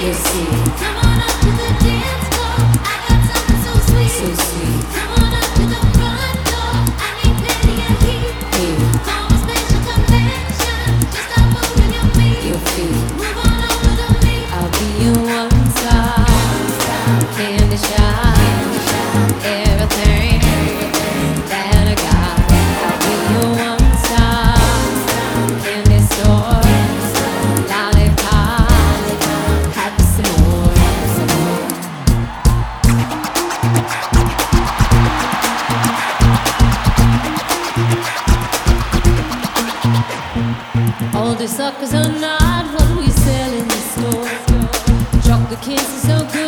Recife. suckers are not what we sell in the store. Chocolate kiss is so good.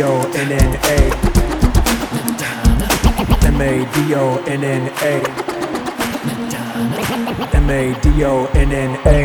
M-A-D-O-N-N-A M-A-D-O-N-N-A M-A-D-O-N-N-A